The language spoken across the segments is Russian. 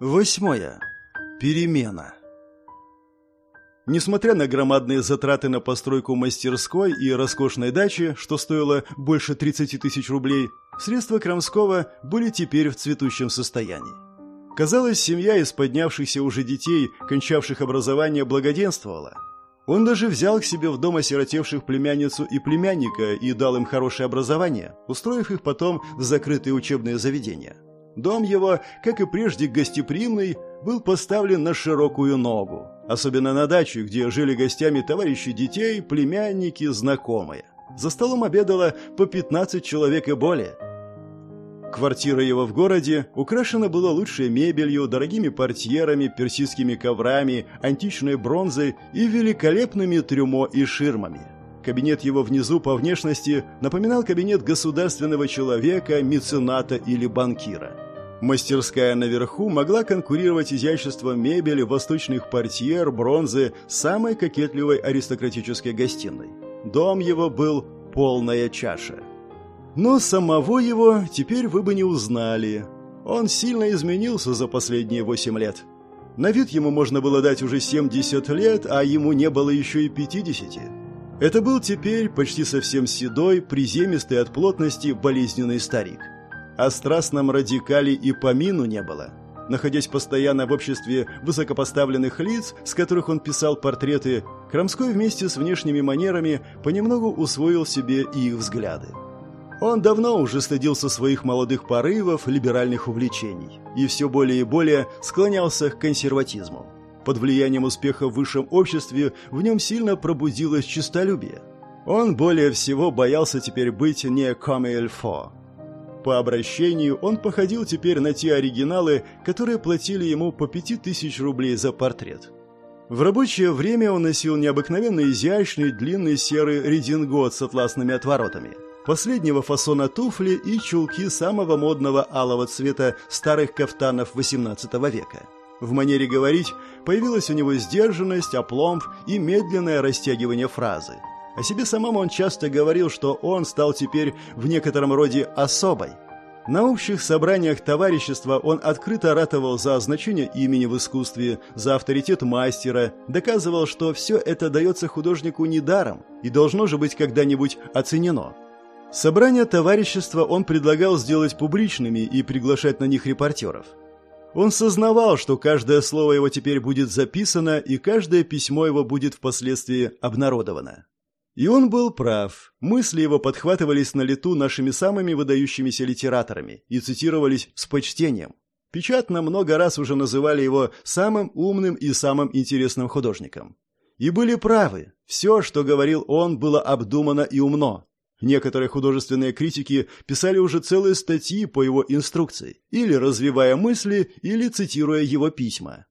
Восьмое. Перемена. Несмотря на громадные затраты на постройку мастерской и роскошной дачи, что стоило больше 30 тысяч рублей, средства Крамского были теперь в цветущем состоянии. Казалось, семья из поднявшихся уже детей, кончавших образование, благоденствовала. Он даже взял к себе в дом осиротевших племянницу и племянника и дал им хорошее образование, устроив их потом в закрытые учебные заведения – Дом его, как и прежде гостеприимный, был поставлен на широкую ногу, особенно на даче, где жили гостями товарищи детей, племянники, знакомые. За столом обедало по 15 человек и более. Квартира его в городе украшена была лучшей мебелью, дорогими портьерами, персидскими коврами, античной бронзой и великолепными трюмо и ширмами. Кабинет его внизу по внешности напоминал кабинет государственного человека, мецената или банкира. Мастерская наверху могла конкурировать изяществом мебели, восточных портьер, бронзы самой кокетливой аристократической гостиной. Дом его был полная чаша. Но самого его теперь вы бы не узнали. Он сильно изменился за последние восемь лет. На вид ему можно было дать уже 70 лет, а ему не было еще и 50. Это был теперь почти совсем седой, приземистый от плотности болезненный старик – о страстном радикале и помину не было. Находясь постоянно в обществе высокопоставленных лиц, с которых он писал портреты, Крамской вместе с внешними манерами понемногу усвоил себе и их взгляды. Он давно уже стыдился своих молодых порывов, либеральных увлечений, и все более и более склонялся к консерватизму. Под влиянием успеха в высшем обществе в нем сильно пробудилось честолюбие. Он более всего боялся теперь быть не comme il faut, по обращению он походил теперь на те оригиналы, которые платили ему по пяти тысяч рублей за портрет. В рабочее время он носил необыкновенно изящный длинный серый редингот с атласными отворотами, последнего фасона туфли и чулки самого модного алого цвета старых кафтанов XVIII века. В манере говорить появилась у него сдержанность, опломб и медленное растягивание фразы – о себе самом он часто говорил, что он стал теперь в некотором роде особой. На общих собраниях товарищества он открыто ратовал за значение имени в искусстве, за авторитет мастера, доказывал, что все это дается художнику недаром и должно же быть когда-нибудь оценено. Собрания товарищества он предлагал сделать публичными и приглашать на них репортеров. Он сознавал, что каждое слово его теперь будет записано и каждое письмо его будет впоследствии обнародовано. И он был прав. Мысли его подхватывались на лету нашими самыми выдающимися литераторами и цитировались с почтением. Печатно много раз уже называли его самым умным и самым интересным художником. И были правы. Все, что говорил он, было обдумано и умно. Некоторые художественные критики писали уже целые статьи по его инструкции, или развивая мысли, или цитируя его письма.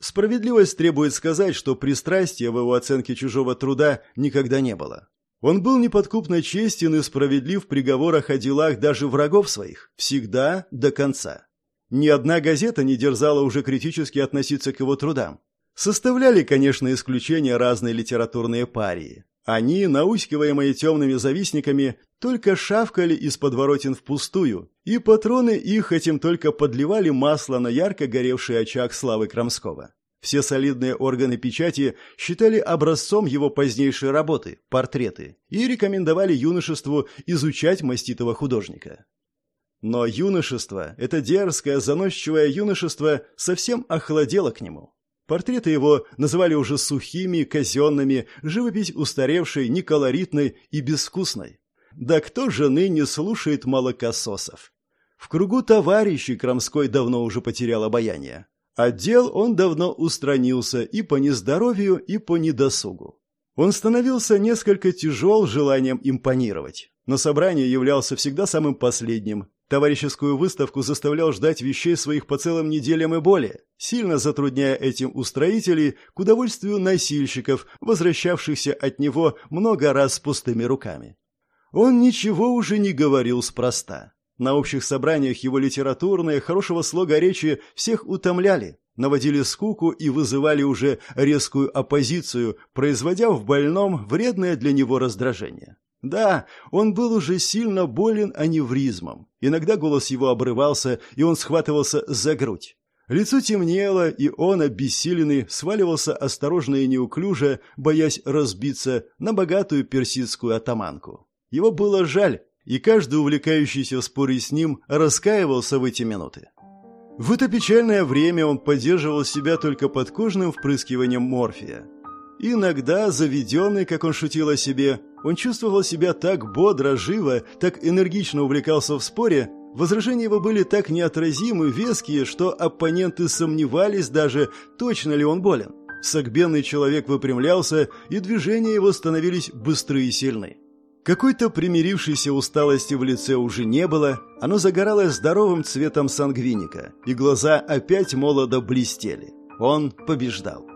Справедливость требует сказать, что пристрастия в его оценке чужого труда никогда не было. Он был неподкупно честен и справедлив в приговорах о делах даже врагов своих, всегда до конца. Ни одна газета не дерзала уже критически относиться к его трудам. Составляли, конечно, исключения разные литературные парии. Они, наускиваемые темными завистниками, только шавкали из подворотен впустую, и патроны их этим только подливали масло на ярко горевший очаг славы Крамского. Все солидные органы печати считали образцом его позднейшей работы – портреты, и рекомендовали юношеству изучать маститого художника. Но юношество, это дерзкое, заносчивое юношество, совсем охладело к нему. Портреты его называли уже сухими, казенными, живопись устаревшей, неколоритной и безвкусной. Да кто же ныне слушает молокососов? В кругу товарищей Крамской давно уже потерял обаяние. Отдел он давно устранился и по нездоровью, и по недосугу. Он становился несколько тяжел желанием импонировать. На собрании являлся всегда самым последним, Товарищескую выставку заставлял ждать вещей своих по целым неделям и более, сильно затрудняя этим устроителей к удовольствию носильщиков, возвращавшихся от него много раз с пустыми руками. Он ничего уже не говорил спроста. На общих собраниях его литературные, хорошего слога речи всех утомляли, наводили скуку и вызывали уже резкую оппозицию, производя в больном вредное для него раздражение. Да, он был уже сильно болен аневризмом. Иногда голос его обрывался, и он схватывался за грудь. Лицо темнело, и он, обессиленный, сваливался осторожно и неуклюже, боясь разбиться на богатую персидскую атаманку. Его было жаль, и каждый увлекающийся в споре с ним раскаивался в эти минуты. В это печальное время он поддерживал себя только подкожным впрыскиванием морфия. Иногда, заведенный, как он шутил о себе, он чувствовал себя так бодро, живо, так энергично увлекался в споре, возражения его были так неотразимы, веские, что оппоненты сомневались даже, точно ли он болен. Согбенный человек выпрямлялся, и движения его становились быстрые и сильны. Какой-то примирившейся усталости в лице уже не было, оно загоралось здоровым цветом сангвиника, и глаза опять молодо блестели. Он побеждал.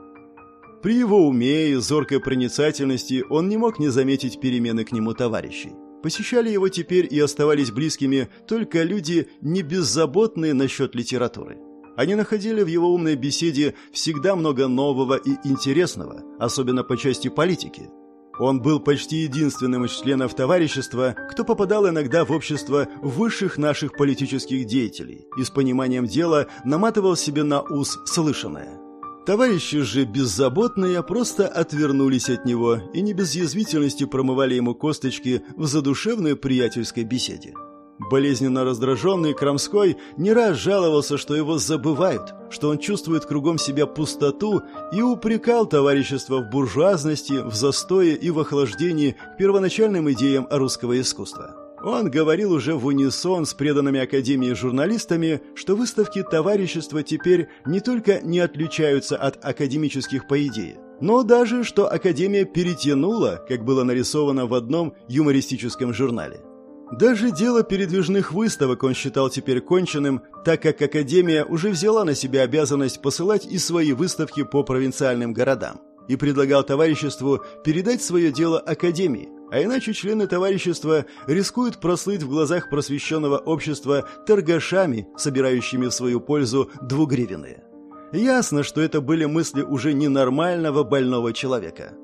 При его уме и зоркой проницательности он не мог не заметить перемены к нему товарищей. Посещали его теперь и оставались близкими только люди, не беззаботные насчет литературы. Они находили в его умной беседе всегда много нового и интересного, особенно по части политики. Он был почти единственным из членов товарищества, кто попадал иногда в общество высших наших политических деятелей и с пониманием дела наматывал себе на ус слышанное. Товарищи же беззаботные просто отвернулись от него и не без язвительности промывали ему косточки в задушевной приятельской беседе. Болезненно раздраженный Крамской не раз жаловался, что его забывают, что он чувствует кругом себя пустоту и упрекал товарищество в буржуазности, в застое и в охлаждении к первоначальным идеям русского искусства. Он говорил уже в унисон с преданными Академии журналистами, что выставки товарищества теперь не только не отличаются от академических по идее, но даже что Академия перетянула, как было нарисовано в одном юмористическом журнале. Даже дело передвижных выставок он считал теперь конченным, так как Академия уже взяла на себя обязанность посылать и свои выставки по провинциальным городам и предлагал товариществу передать свое дело Академии, а иначе члены товарищества рискуют прослыть в глазах просвещенного общества торгашами, собирающими в свою пользу двугривенные. Ясно, что это были мысли уже ненормального больного человека.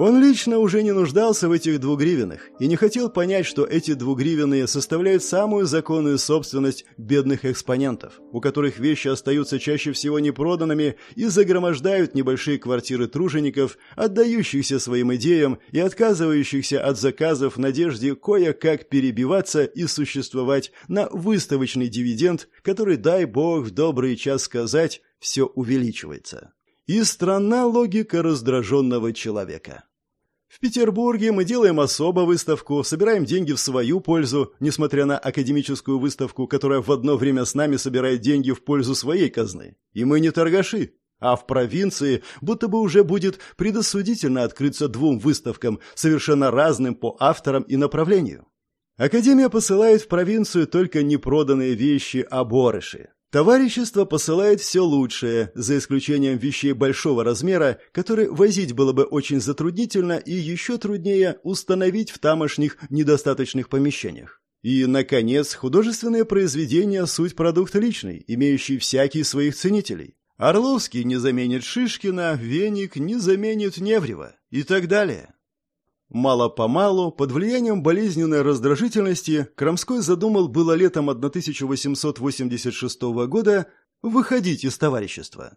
Он лично уже не нуждался в этих двугривенных и не хотел понять, что эти двугривенные составляют самую законную собственность бедных экспонентов, у которых вещи остаются чаще всего непроданными и загромождают небольшие квартиры тружеников, отдающихся своим идеям и отказывающихся от заказов в надежде кое-как перебиваться и существовать на выставочный дивиденд, который, дай бог, в добрый час сказать, все увеличивается. И страна логика раздраженного человека. В Петербурге мы делаем особо выставку, собираем деньги в свою пользу, несмотря на академическую выставку, которая в одно время с нами собирает деньги в пользу своей казны. И мы не торгаши. А в провинции будто бы уже будет предосудительно открыться двум выставкам, совершенно разным по авторам и направлению. Академия посылает в провинцию только непроданные вещи, а борыши. Товарищество посылает все лучшее, за исключением вещей большого размера, которые возить было бы очень затруднительно и еще труднее установить в тамошних недостаточных помещениях. И, наконец, художественные произведения – суть продукт личный, имеющий всякие своих ценителей. Орловский не заменит Шишкина, Веник не заменит Неврева и так далее. Мало-помалу, под влиянием болезненной раздражительности, Крамской задумал было летом 1886 года выходить из товарищества.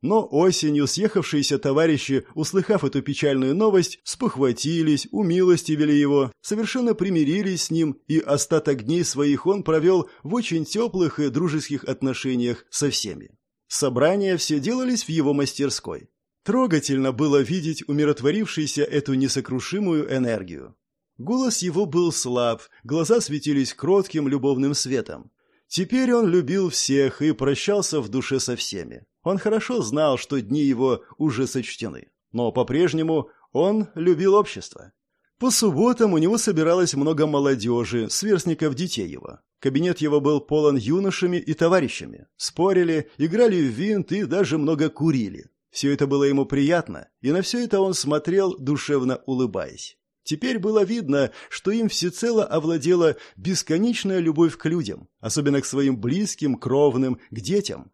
Но осенью съехавшиеся товарищи, услыхав эту печальную новость, спохватились, умилостивили его, совершенно примирились с ним, и остаток дней своих он провел в очень теплых и дружеских отношениях со всеми. Собрания все делались в его мастерской. Трогательно было видеть умиротворившейся эту несокрушимую энергию. Голос его был слаб, глаза светились кротким любовным светом. Теперь он любил всех и прощался в душе со всеми. Он хорошо знал, что дни его уже сочтены. Но по-прежнему он любил общество. По субботам у него собиралось много молодежи, сверстников детей его. Кабинет его был полон юношами и товарищами. Спорили, играли в винт и даже много курили. Все это было ему приятно, и на все это он смотрел, душевно улыбаясь. Теперь было видно, что им всецело овладела бесконечная любовь к людям, особенно к своим близким, кровным, к детям.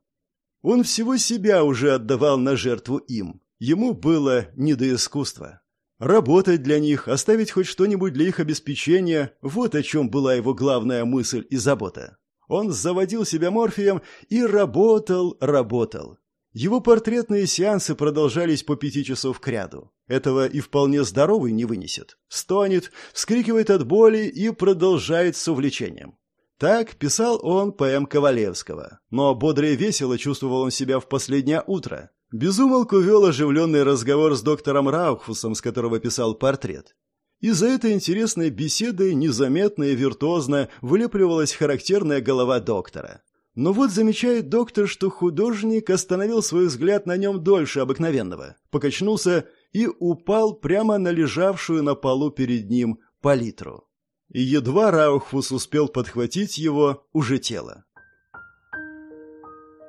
Он всего себя уже отдавал на жертву им. Ему было не до искусства. Работать для них, оставить хоть что-нибудь для их обеспечения – вот о чем была его главная мысль и забота. Он заводил себя морфием и работал, работал. Его портретные сеансы продолжались по пяти часов кряду. Этого и вполне здоровый не вынесет. Стонет, вскрикивает от боли и продолжает с увлечением. Так писал он поэм Ковалевского. Но бодро и весело чувствовал он себя в последнее утро. Безумолку вел оживленный разговор с доктором Раухфусом, с которого писал портрет. И за этой интересной беседой незаметно и виртуозно вылепливалась характерная голова доктора. Но вот замечает доктор, что художник остановил свой взгляд на нем дольше обыкновенного, покачнулся и упал прямо на лежавшую на полу перед ним палитру. И едва Раухфус успел подхватить его, уже тело.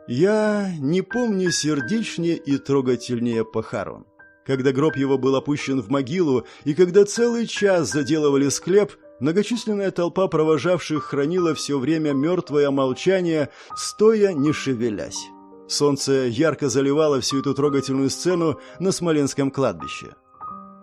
Я не помню сердечнее и трогательнее похорон. Когда гроб его был опущен в могилу, и когда целый час заделывали склеп, многочисленная толпа провожавших хранила все время мертвое молчание, стоя не шевелясь. Солнце ярко заливало всю эту трогательную сцену на Смоленском кладбище.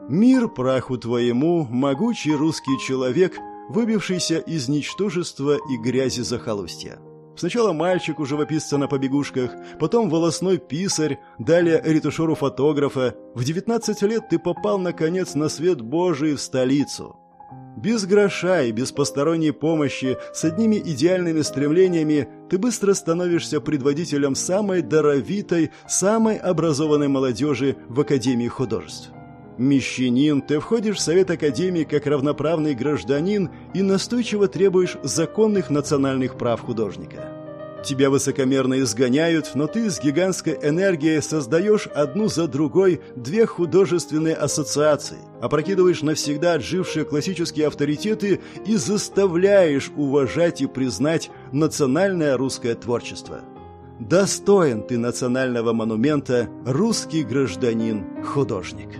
«Мир праху твоему, могучий русский человек, выбившийся из ничтожества и грязи захолустья». Сначала мальчик у живописца на побегушках, потом волосной писарь, далее ретушеру фотографа. В 19 лет ты попал, наконец, на свет Божий в столицу. Без гроша и без посторонней помощи, с одними идеальными стремлениями, ты быстро становишься предводителем самой даровитой, самой образованной молодежи в Академии художеств. Мещанин, ты входишь в Совет Академии как равноправный гражданин и настойчиво требуешь законных национальных прав художника. Тебя высокомерно изгоняют, но ты с гигантской энергией создаешь одну за другой две художественные ассоциации, опрокидываешь навсегда отжившие классические авторитеты и заставляешь уважать и признать национальное русское творчество. Достоин ты национального монумента «Русский гражданин-художник».